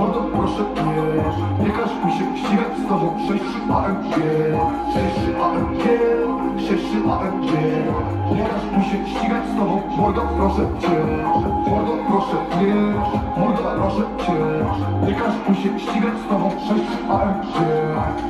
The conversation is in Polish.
Mordo, proszę nie. Nie każ mi się ścigać z tobą. 6-3 AMG 6-3 AMG 6-3 AMG Nie każ mi się ścigać z tobą. Mordo, proszę cię. Mordo, proszę nie. Mordo, proszę cię. Nie każ mi się ścigać z tobą. 6-3 AMG